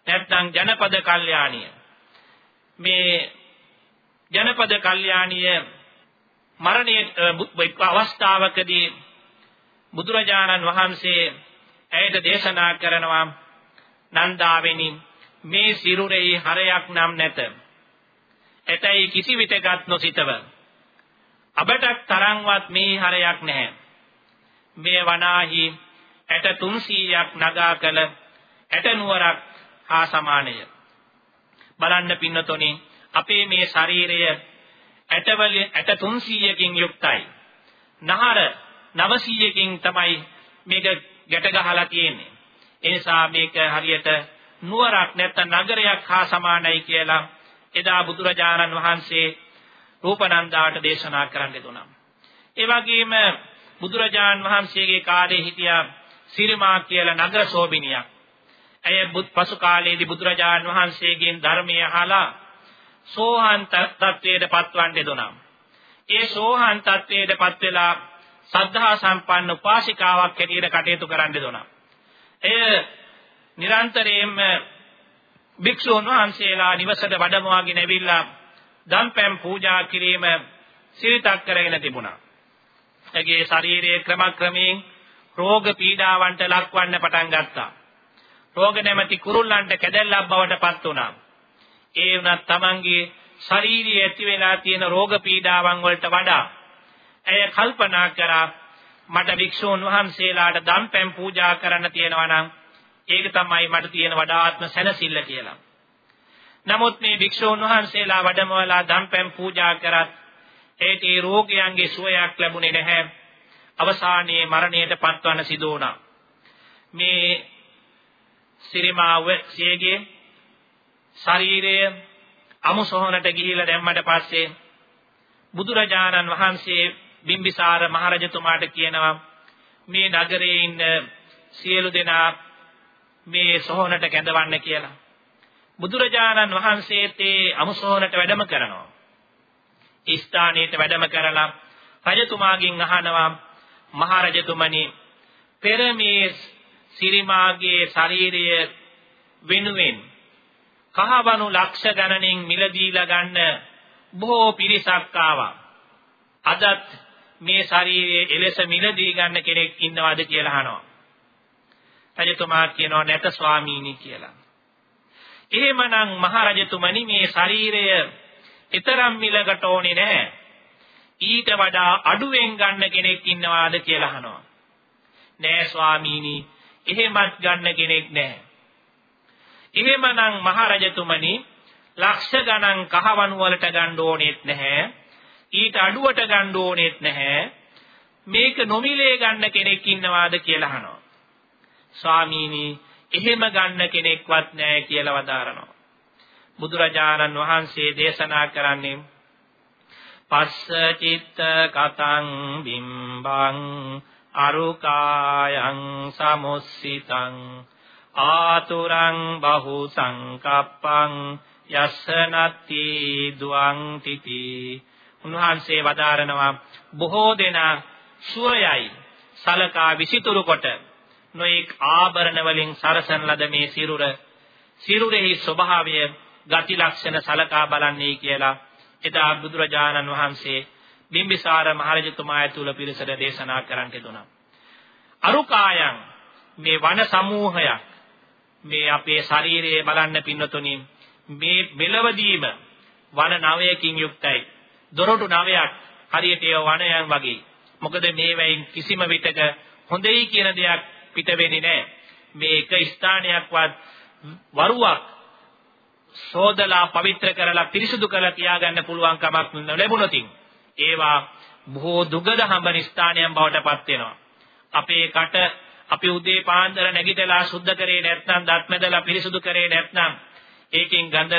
නැත්නම් ජනපද කල්යාණිය මේ ජනපද කල්යාණිය මරණයේ අවස්ථාවකදී බුදුරජාණන් වහන්සේ ඇයට දේශනා කරනවා නන්දාවෙනි මේ සිරුරේ හරයක් නම් නැත. එතයි කිසි විටකත් නොසිතව. අබටක් තරම්වත් මේ හරයක් නැහැ. මේ වනාහි ඇට 300ක් නගා කළ ඇට නුවරක් හා සමානය. බලන්න පින්නතොනි අපේ මේ ශරීරය ඇටවල ඇට 300කින් යුක්තයි. නහර 900කින් තමයි මේක ගැට ගහලා තියෙන්නේ. ඒ නිසා මේක හරියට නුවරක් නැත්නම් නගරයක් හා සමානයි කියලා එදා බුදුරජාණන් වහන්සේ රූපනන්දාට දේශනා කරන්න දුනා. ඒ වගේම බුදුරජාණන් වහන්සේගේ කාලේ හිටියා සිරිමා කියලා නගර සෝබිනියක්. ඇය පසු කාලයේදී බුදුරජාණන් වහන්සේගෙන් ධර්මය අහලා සෝහන් තත්වයට පත්වන්නේ දුනා. ඒ සෝහන් තත්වයට පත් වෙලා සද්ධා සම්පන්න උපාසිකාවක් හැටියට කටයුතු කරන්න දුනා. එය නිරන්තරයෙන්ම භික්ෂුන් වහන්සේලා නිවසට වැඩමවාගෙන ඇවිල්ලා දම්පැම් පූජා කිරීම සිරිතක් කරගෙන තිබුණා. එගේ ශරීරයේ ක්‍රමක්‍රමයෙන් රෝග පීඩාවන්ට ලක්වන්න පටන් ගත්තා. රෝග නැමැති කුරුල්ලන්ට කැදැල්ලක් බවට පත් වුණා. ඒ වුණත් Tamanගේ ශාරීරියේ ඇති වෙලා තියෙන රෝග පීඩාවන් වලට වඩා ඇය කල්පනා කරා මට වික්ෂූන් වහන්සේලාට දම්පැන් පූජා කරන්න තියෙනවා නම් ඒක තමයි මට තියෙන වඩාත්ම සැනසෙල්ල කියලා. නමුත් මේ වික්ෂූන් වහන්සේලා වැඩමවලා දම්පැන් පූජා කරත් ඒට ඒ රෝගයන්ගේ සුවයක් ලැබුණේ නැහැ. අවසානයේ මරණයට පත්වන්න සිදු වුණා. මේ සිරිමාව සියගේ ශරීරය අමුසොහනට ගිහිලා දැම්මට පස්සේ බුදුරජාණන් වහන්සේ බිම්බිසාර මහරජතුමාට කියනවා මේ නගරයේ ඉන්න සියලු දෙනා මේ සොහනට කැඳවන්න කියලා. බුදුරජාණන් වහන්සේත් ඒ අමුසොහනට වැඩම කරනවා. ඒ ස්ථානයට වැඩම කරලා රජතුමාගෙන් අහනවා මහරජතුමනි පෙර මේ සිරිමාගේ ශරීරය වෙනුවෙන් කහවණු ලක්ෂ ගණනින් මිලදීලා ගන්න බොහෝ පිරිසක් ආවා. අදත් මේ ශරීරයේ එලෙස මිලදී ගන්න කෙනෙක් ඉන්නවද කියලා අහනවා. රජතුමා කියනවා නැත ස්වාමීනි කියලා. එහෙමනම් මහරජතුමනි මේ ශරීරය ඊතරම් මිලකට ඕනේ නැහැ. ඊට වඩා අඩුවෙන් ගන්න කෙනෙක් ඉන්නවාද කියලා අහනවා. නෑ ස්වාමීනි එහෙමත් ගන්න කෙනෙක් නැහැ. එහෙමනම් මහරජතුමනි ලක්ෂ ගණන් කහවණු වලට ගන්න ඕනෙත් නැහැ. ඊට අඩුවට ගන්න ඕනෙත් නැහැ. මේක නොමිලේ ගන්න කෙනෙක් ඉන්නවාද කියලා අහනවා. ස්වාමීනි එහෙම ගන්න කෙනෙක්වත් නැහැ කියලා වදාරනවා. බුදුරජාණන් වහන්සේ දේශනා කරන්නේ පස්ස චිත්ත කතං බිම්බං අරුකායන් සමුස්සිතං ආතුරං බහු සංකප්පං යස්සනත්ති දුවං තිති උන්වහන්සේ වදාරනවා බොහෝ දෙනා සුවයයි සලකා විසිතුරු කොට නොඑක් ආභරණ වලින් සරසන ලද මේ සිරුර සිරුරෙහි ස්වභාවය ගති ලක්ෂණ සලකා බලන්නේ කියලා එදා බුදුරජාණන් වහන්සේ බිම්බිසාර මහරජතුමා ඇතුළ පිරිසට දේශනා කරන්නට දුනා. අරුකායන් මේ වන සමූහයක් මේ අපේ ශරීරයේ බලන්න පින්නතුනි මේ මෙලවදීම වන නවයකින් යුක්තයි. දොරටු නවයක් හරියට ඒ වනයන් වගේ. මොකද මේවයින් කිසිම විටක හොඳයි කියන දෙයක් පිට වෙන්නේ නැහැ. මේ එක ස්ථානයක්වත් වරුවක් සෝදලා පවිත්‍ර කරලා පිරිසුදු කරලා තියාගන්න පුළුවන් කමක් ලැබුණොතින් ඒවා බොහෝ දුගද හඹන ස්ථානයන් බවට පත් වෙනවා. අපේ කට අපි උදේ පාන්දර නැගිටලා සුද්ධ කරේ නැත්නම් දත් මැදලා පිරිසුදු කරේ නැත්නම් ඒකෙන් ගඳ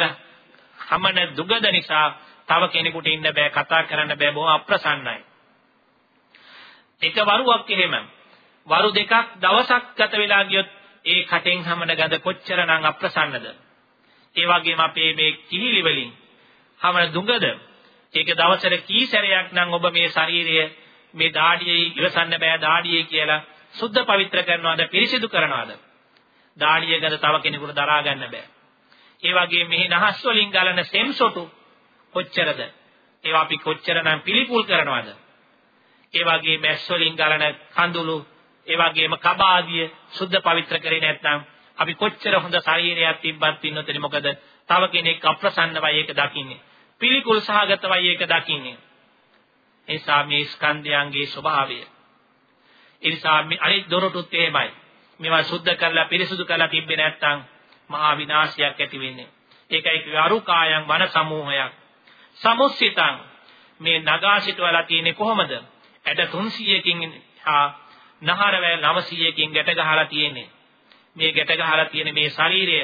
හමන දුගද නිසා තව කෙනෙකුට ඉන්න බෑ කතා කරන්න බෑ බොහොම අප්‍රසන්නයි. එක වරුවක් එහෙම වරු දෙකක් දවසක් ගත වෙලා ගියොත් ඒ කටෙන් හමන ගඳ කොච්චරනම් අප්‍රසන්නද? ඒ වගේම අපේ මේ කිහිලි වලින් හමන දුඟද ඒක දවසට කී සැරයක් නම් ඔබ මේ ශරීරය මේ දාඩියේ ඉවසන්න බෑ දාඩියේ කියලා සුද්ධ පවිත්‍ර කරනවාද පිරිසිදු කරනවාද? දාඩිය ගඳ තව කෙනෙකුට දරා ගන්න බෑ. ඒ වගේ මෙහි නහස් වලින් ගලන සෙම්සොටු කොච්චරද? ඒවා අපි කොච්චරනම් පිළිකුල් කරනවද? ඒ වගේ මැස් වලින් ගලන කඳුළු, ඒ වගේම කබාදිය සුද්ධ පවිත්‍ර කරේ නැත්නම් අපි කොච්චර හොඳ ශරීරයක් තිබ්බත් ඉන්නතේ මොකද? තව කෙනෙක් අප්‍රසන්නවයි ඒක දකින්නේ. පිළිකුල් සහගතවයි ඒක දකින්නේ. ඒ නිසා මේ ස්කන්ධයන්ගේ ස්වභාවය. ඒ නිසා මේ අනිත් දොරටුත් එහෙමයි. මේවා සුද්ධ කරලා පිරිසුදු කරලා තිබ්බේ නැත්නම් මහා විනාශයක් ඇති වෙන්නේ. ඒකයි අරුකායන් වන සමූහයක්. සමුස්සිතං මේ නගා සිටවලා තියෙන්නේ කොහොමද? ඇට 300කින් හා නහරවැල් 900කින් ගැට ගහලා තියෙන්නේ. මේ ගැට ගහලා තියෙන මේ ශරීරය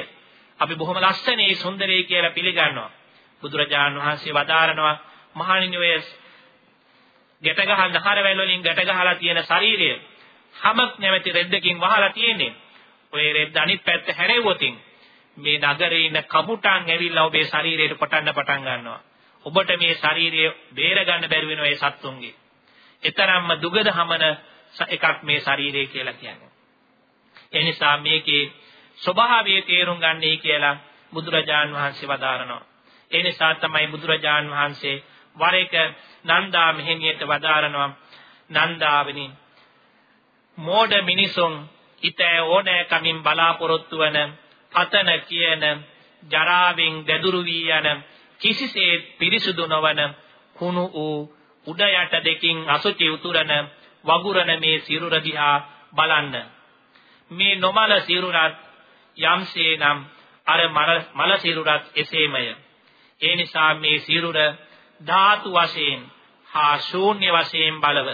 අපි බොහොම ලස්සනේ සුන්දරයි කියලා පිළිගන්නවා. බුදුරජාණන් වහන්සේ වදාරනවා මහණෙනි ඔය ගැට ගහ නහරවැල් වලින් ගැට ගහලා තියෙන ශරීරය හැමක් නැමැති රෙද්දකින් වහලා තියෙන්නේ. ඔය රෙද්ද අනිත් පැත්ත හැරෙව්වොතින් මේ නගරේ ඉන්න කපුටන් ඇවිල්ලා ඔබේ ශරීරයට කොටන්න පටන් ගන්නවා. ඔබට මේ ශරීරය බේර ගන්න බැරි වෙනවා ඒ සත්තුන්ගේ. එතරම්ම දුගද හමන එකක් මේ ශරීරය කියලා කියන්නේ. ඒ නිසා මේකේ ස්වභාවය තේරුම් ගන්නයි කියලා බුදුරජාන් වහන්සේ වදාරනවා. ඒ නිසා තමයි බුදුරජාන් වහන්සේ වර එක නන්දා මෙහෙණියට වදාරනවා නන්දාවනි මෝඩ මිනිසුන් ඊතේ ඕනෑ කමින් බලාපොරොත්තු වන පතන කියන ජරාවෙන් ගැදුරු වී යන කිසිසේත් පිරිසුදු නොවන කුණු වූ උඩ යට දෙකින් අසුචි උතුරන වගුරන මේ සිරුර දිහා බලන්න. මේ නොමල සිරුරත් යම්සේනම් අර මල සිරුරත් එසේමය. ඒ නිසා මේ සිරුර ධාතු වශයෙන් හා ශූන්‍ය වශයෙන් බලව.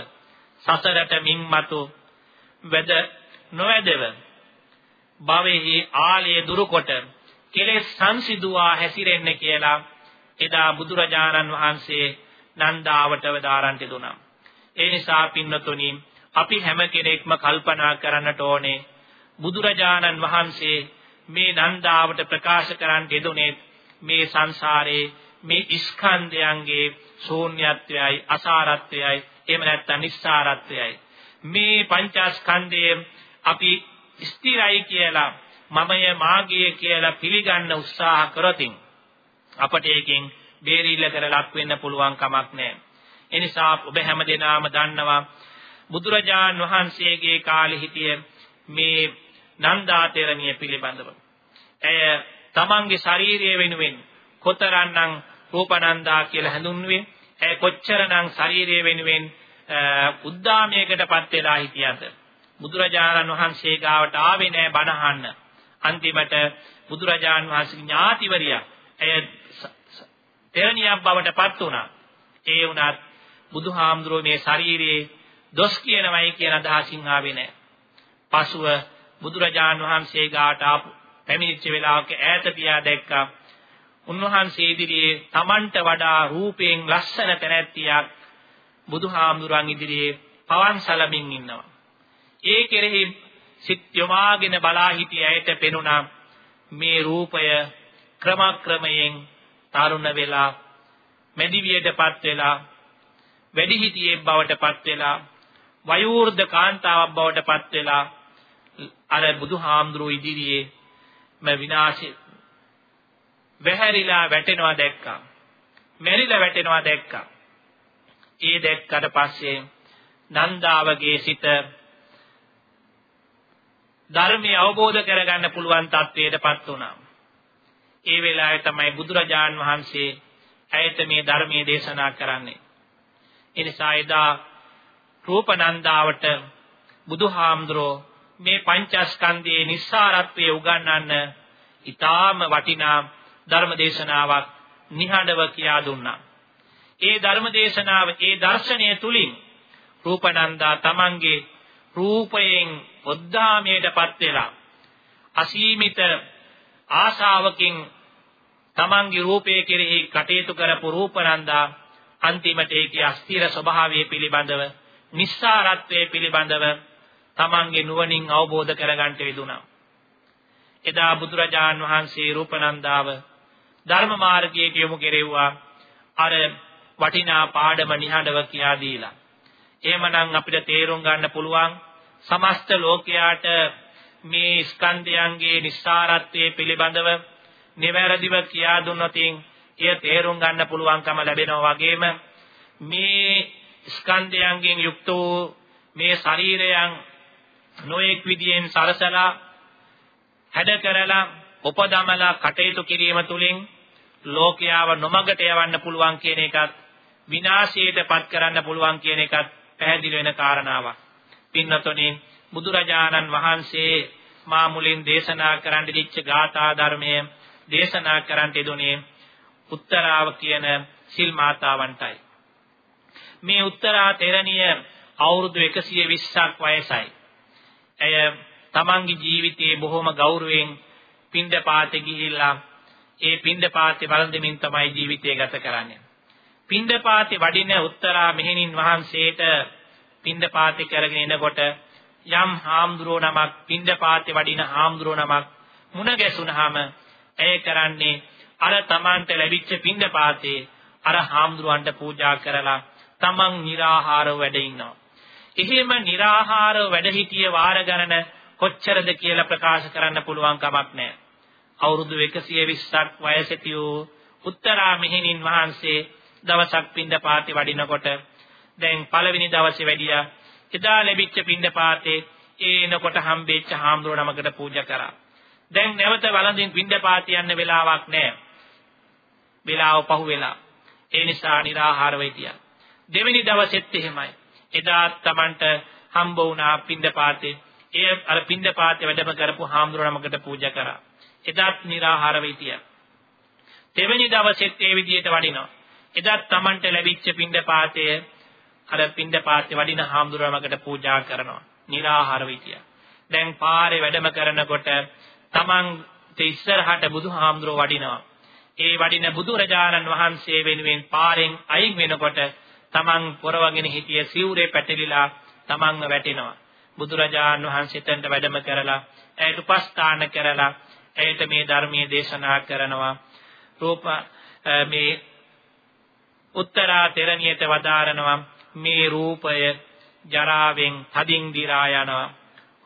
සසරට මින්මතු වෙද නොවැදව. භවෙහි ආලය දුරුකොට කෙලෙස් සංසිදුවා හැසිරෙන්න කියලා එදා බුදුරජාණන් වහන්සේ නන්දාවට වදාරන්ට දුනා. ඒ නිසා පින්නතුනි අපි හැම කෙනෙක්ම කල්පනා කරන්නට ඕනේ බුදුරජාණන් වහන්සේ මේ නන්දාවට ප්‍රකාශ කරන්න යෙදුනේ මේ සංසාරේ මේ ස්කන්ධයන්ගේ ශූන්‍යත්වයයි අසාරත්වයයි එහෙම නැත්නම් නිස්සාරත්වයයි මේ පංචස්කන්ධය අපි ස්ථිරයි කියලා මමය මාගේ කියලා පිළිගන්න උත්සාහ කරොතින් අපට ඒකෙන් බේරිල්ල කර ලක් වෙන්න පුළුවන් කමක් නැහැ. ඒ නිසා ඔබ හැමදෙනාම දන්නවා බුදුරජාන් වහන්සේගේ කාලේ හිටිය මේ නන්දා තෙරණිය පිළිබඳව. ඇය තමන්ගේ ශාරීරිය වෙනුවෙන් කොතරම්නම් රූපනන්දා කියලා හැඳුන්වුවේ ඇය කොච්චරනම් ශාරීරිය වෙනුවෙන් උද්දාමයකටපත් වෙලා හිටියද බුදුරජාණන් වහන්සේ ගාවට ආවේ නෑ බණ අහන්න අන්තිමට බුදුරජාණන් වහන්සේගේ ඥාතිවරියා ඇය තෙරණියක් බවට පත් වුණා. ඒ වුණත් බුදුහාමුදුරුවෝ මේ ශාරීරියේ දොස් කියනවයි කියන අදහසින් ආවේ නැහැ. පසුව බුදුරජාන් වහන්සේ ගාට ආපු පැමිණිච්ච වෙලාවක ඈත පියා දැක්කා. උන්වහන්සේ ඉදිරියේ Tamanට වඩා රූපයෙන් ලස්සන තැනැත්තියක් බුදුහාමුදුරන් ඉදිරියේ පවන් සලමින් ඉන්නවා. ඒ කෙරෙහි සිත් යොමාගෙන බලා හිටිය ඇයට පෙනුණා මේ රූපය ක්‍රමක්‍රමයෙන් තරුණ වෙලා මෙදිවියටපත් වෙලා වැඩිහිටියෙක් බවටපත් වෙලා වයෝවෘද්ධ කාන්තාවක් බවටපත් වෙලා අර බුදුහාමුදුරුවෝ ඉදිරියේ ම විනාශේ වැහැරිලා වැටෙනවා දැක්කා. මෙරිලා වැටෙනවා දැක්කා. ඒ දැක්කට පස්සේ නන්දාවගේ සිත ධර්මය අවබෝධ කරගන්න පුළුවන් තත්වයටපත් වුණා. ඒ වෙලාවේ තමයි බුදුරජාන් වහන්සේ ඇයට මේ ධර්මයේ දේශනා කරන්නේ. ඒ නිසා එදා රූපනන්දාවට බුදුහාමුදුරෝ මේ පංචස්කන්ධයේ නිස්සාරත්වයේ උගන්වන්න ඊටාම වටිනා ධර්ම දේශනාවක් නිහඬව කියා දුන්නා. ඒ ධර්ම දේශනාව ඒ දර්ශනය තුලින් රූපනන්දා තමන්ගේ රූපයෙන් උද්දාමයටපත් වෙලා අසීමිත ආශාවකින් තමන්ගේ රූපය කෙරෙහි කටයුතු කරපු රූපනන්දා අන්තිමට ඒකේ අස්තිර ස්වභාවය පිළිබඳව නිස්සාරත්වයේ පිළිබඳව තමන්ගේ නුවණින් අවබෝධ කරගන්නට යෙදුණා. එදා බුදුරජාන් වහන්සේ රූපනන්දාව ධර්ම මාර්ගයට යොමු කෙරෙව්වා. අර වටිනා පාඩම නිහඬව කියා දීලා. එහෙමනම් අපිට තේරුම් ගන්න පුළුවන් සමස්ත ලෝකයාට මේ ස්කන්ධයන්ගේ නිස්සාරත්වයේ පිළිබඳව නිවැරදිව කියා දුන්නොත් එය තේරුම් ගන්න පුළුවන්කම ලැබෙනවා වගේම මේ ස්කන්ධයන්ගෙන් යුක්ත වූ මේ ශරීරයන් නොඑක් විදියෙන් සරසලා හැඩ කරලා උපදමලා කටයුතු කිරීම තුළින් ලෝකයාව නොමගට යවන්න පුළුවන් කියන එකත් විනාශයට පත් කරන්න පුළුවන් කියන එකත් පැහැදිලි වෙන කාරණාවක්. පින්නතොනේ බුදුරජාණන් වහන්සේ මා මුලින් දේශනා කරන්න දිච්ච ගාථා ධර්මයේ දේශනා කරන්නට යෙදුනේ උත්තරාව කියන සිල් මාතාවන්ටයි. මේ උත්තරා තෙරණිය අවුරුදු 120ක් වයසයි. ඇය තමන්ගේ ජීවිතයේ බොහොම ගෞරවයෙන් පින්දපාතේ ගිහිල්ලා ඒ පින්දපාතේ වළඳමින් තමයි ජීවිතය ගත කරන්නේ. පින්දපාතේ වඩින උත්තරා මෙහෙණින් වහන්සේට පින්දපාතේ කරගෙන එනකොට යම් හාමුදුරුවෝ නමක් පින්දපාතේ වඩින හාමුදුරුවෝ නමක් මුණ ගැසුනහම ඇය කරන්නේ අර තමන්ට ලැබිච්ච පින්ඳ පාතේ අර හාමුදුරන්ට පූජා කරලා තමන් निराහාරව වැඩ ඉන්නවා. එහෙම निराහාරව වැඩ හිටිය වාර ගණන කොච්චරද කියලා ප්‍රකාශ කරන්න පුළුවන් කමක් නැහැ. අවුරුදු 120ක් වයසටියෝ උත්තරා මෙහෙණින් වහන්සේ දවසක් පින්ඳ පාතේ වඩිනකොට දැන් පළවෙනි දවසේ වැඩියා එදා ලැබිච්ච පින්ඳ පාතේ ඒනකොට හම්බෙච්ච හාමුදුරුවෝ නමකට පූජා කරා. දැන් නැවත වළඳින් පින්ඳ පාත යන්න වෙලාවක් නැහැ. වෙලාව පහු වෙලා. ඒ නිසා निराහාරව හිටියා. දෙවෙනි දවසෙත් එහෙමයි. එදා තමන්ට හම්බ වුණා පින්දපාතේ. ඒ අර පින්දපාතේ වැඩම කරපු හාමුදුරුවමකට පූජා කරා. එදාත් निराහාරව හිටියා. දෙවෙනි දවසෙත් ඒ විදිහට වඩිනවා. එදාත් තමන්ට ලැබිච්ච පින්දපාතේ අර පින්දපාතේ වඩින හාමුදුරුවමකට පූජා කරනවා. निराහාරව හිටියා. දැන් පාරේ වැඩම කරනකොට තමන් ඉස්සරහට බුදුහාමුදුරුව වඩිනවා. ඒ වඩින බුදුරජාණන් වහන්සේ වෙනුවෙන් පාරෙන් අයින් වෙනකොට Taman පොරවගෙන හිටිය සිවුරේ පැටලිලා Tamanව වැටෙනවා. බුදුරජාණන් වහන්සේ තෙන්ට වැඩම කරලා ඇයට උපස්ථාන කරලා ඇයට මේ ධර්මයේ දේශනා කරනවා. රූප මේ උත්තරා තෙරණියට වදාරනවා. මේ රූපය ජරාවෙන් තදින් දිරා යනවා.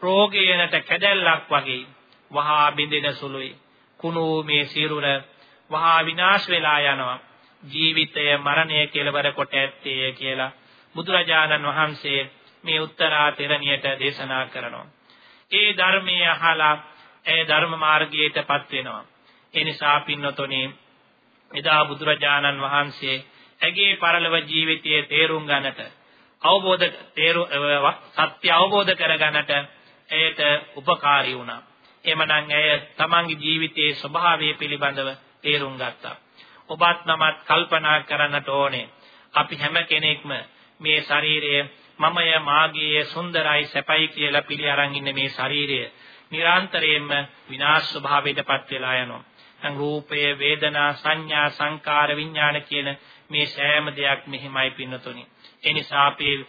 රෝගයනට කැදැල්ලක් වගේ වහා බිඳෙන සුළුයි. කුණු මේ සිරුර වහා විනාශ වෙලා යනවා ජීවිතය මරණය කෙලවර කොට ඇත්තේ කියලා බුදුරජාණන් වහන්සේ මේ උත්තරා තෙරණියට දේශනා කරනවා ඒ ධර්මයේ අහලා ඒ ධර්ම මාර්ගයටපත් වෙනවා. ඒ නිසා පින්නතොනේ එදා බුදුරජාණන් වහන්සේ ඇගේ පරලොව ජීවිතයේ තේරුම් ගන්නට අවබෝධ තේරු සත්‍ය අවබෝධ කරගන්නට එයට උපකාරී වුණා. එමනම් ඇය තමන්ගේ ජීවිතයේ ස්වභාවය පිළිබඳව තේරුම් ගත්තා. ඔබත් නමත් කල්පනා කරන්නට ඕනේ. අපි හැම කෙනෙක්ම මේ ශරීරය මමය මාගේ සුන්දරයි සැපයි කියලා පිළි අරන් ඉන්න මේ ශරීරය නිරන්තරයෙන්ම විනාශ ස්වභාවයටපත් වෙලා යනවා. දැන් රූපය, වේදනා, සංඥා, සංකාර, විඥාන කියන මේ සෑම දෙයක් මෙහිමයි පින්නතුනි. ඒ නිසා අපේ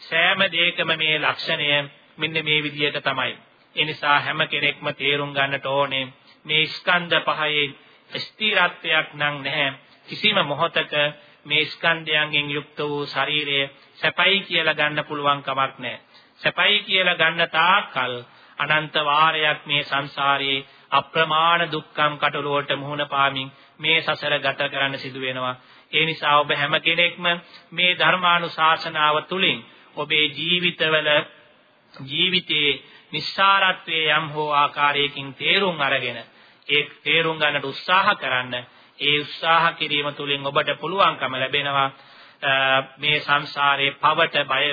සෑම දෙයකම මේ ලක්ෂණය මෙන්න මේ විදිහට තමයි. ඒ නිසා හැම කෙනෙක්ම තේරුම් ගන්නට ඕනේ මේ ස්කන්ධ පහේ ස්ථිරත්වයක් නම් නැහැ. කිසිම මොහතක මේ ස්කන්ධයන්ගෙන් යුක්ත වූ ශරීරය සැපයි කියලා ගන්න පුළුවන් කමක් නැහැ. සැපයි කියලා ගන්න තාක්කල් අනන්ත වාරයක් මේ සංසාරයේ අප්‍රමාණ දුක්ඛම් කටලුවට මුහුණ පාමින් මේ සසර ගත කරන්න සිදු වෙනවා. ඒ නිසා ඔබ හැම කෙනෙක්ම මේ ධර්මානුශාසනාව තුළින් ඔබේ ජීවිතවල ජීවිතයේ නිස්සාරත්වයේ යම් හෝ ආකාරයකින් තේරුම් අරගෙන ඒ තේරුම් ගන්නට උත්සාහ කරන්න ඒ උත්සාහ කිරීම තුළින් ඔබට පුළුවන්කම ලැබෙනවා මේ සංසාරේ පවට බය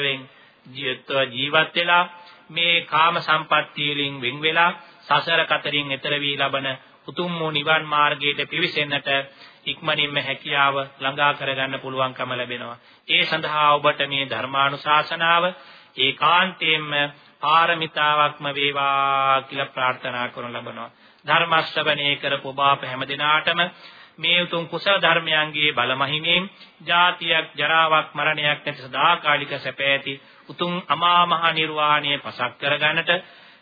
ජීවත් වෙලා මේ කාම සම්පත්තිය වලින් වෙන් වෙලා සසර කතරින් එතර වී ලබන උතුම් වූ නිවන් මාර්ගයට පිවිසෙන්නට ඉක්මනින්ම හැකියාව ළඟා කරගන්න පුළුවන්කම ලැබෙනවා. ඒ සඳහා ඔබට මේ ධර්මානුශාසනාව ඒකාන්තයෙන්ම පාරමිතාවක්ම වේවා කියලා ප්‍රාර්ථනා කරන ලබනවා. ධර්ම ශ්‍රවණය කරපු බාප හැම දිනාටම මේ උතුම් කුසල ධර්මයන්ගේ බලමහිමෙන් ජාතියක් ජරාවක් මරණයක් නැති සදාකාලික සැපෑති උතුම් අමා මහ නිර්වාණය පසක් කරගන්නට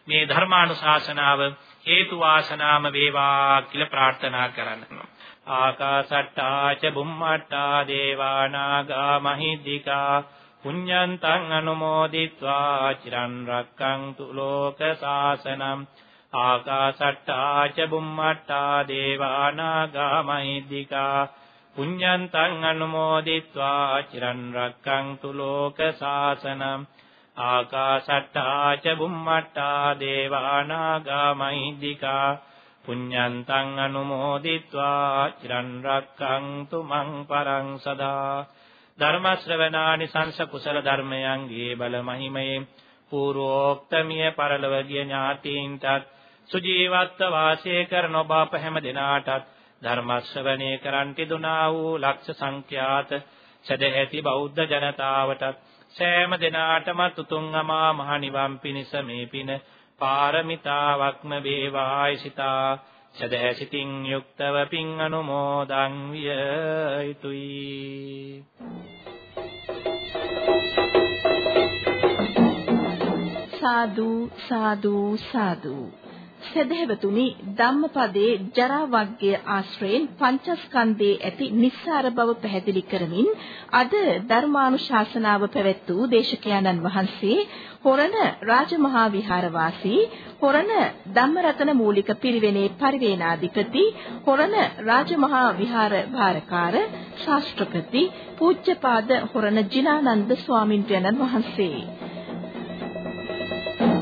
මේ ධර්මානුශාසනාව හේතු වාසනාම වේවා කියලා ප්‍රාර්ථනා කරනවා. ආකාසට්ටා ච බුම්මට්ටා දේවා නාග මහිද්దికා පුඤ්ඤන්තං අනුමෝදිත්වා චිරන් රක්කන්තු ලෝක සාසනං ආකාසට්ටා ච බුම්මට්ටා දේවානාගා මහිද්దికා පුඤ්ඤන්තං අනුමෝදිත්වා චිරන් රක්ඛන්තු ලෝක සාසනං ආකාසට්ටා ච බුම්මට්ටා දේවානාගා මහිද්దికා පුඤ්ඤන්තං අනුමෝදිත්වා චිරන් රක්ඛන්තු මං පරං සදා ධර්ම ශ්‍රවණානි සංස කුසල ධර්මයන්ගේ බල මහිමේ පූර්වෝක්තමිය පරලවගිය ඥාතීන්ටත් සුජීවත්ව වාසය කරන ඔබ අප හැම දිනාටත් ධර්ම ශ්‍රවණය කරන්ටි දුනා වූ ලක්ෂ සංඛ්‍යාත සදැහැති බෞද්ධ ජනතාවටත් සෑම දිනාටම තුතුන් අමා මහ නිවන් පිණිස මේ පින පාරමිතාවක්ම වේවායි සිතා. සදහැසිතින් යුක්තව පින් අනුමෝදන් විය යුතුයි. සාදු සාදු සාදු. සදහෙවතුනි ධම්මපදයේ ජරා වර්ගය ආශ්‍රයෙන් පංචස්කන්ධයේ ඇති නිස්සාර බව පැහැදිලි කරමින් අද ධර්මානුශාසනාව පැවැත් වූ දේශකයන්න් වහන්සේ හොරණ රාජමහා විහාරවාසී හොරණ ධම්මරතන මූලික පිරිවෙනේ පරිවේනාධිපති හොරණ රාජමහා විහාර භාරකාර ශාස්ත්‍රපති පූජ්‍යපාද හොරණ ජිනානන්ද ස්වාමින්වයන්න් වහන්සේ.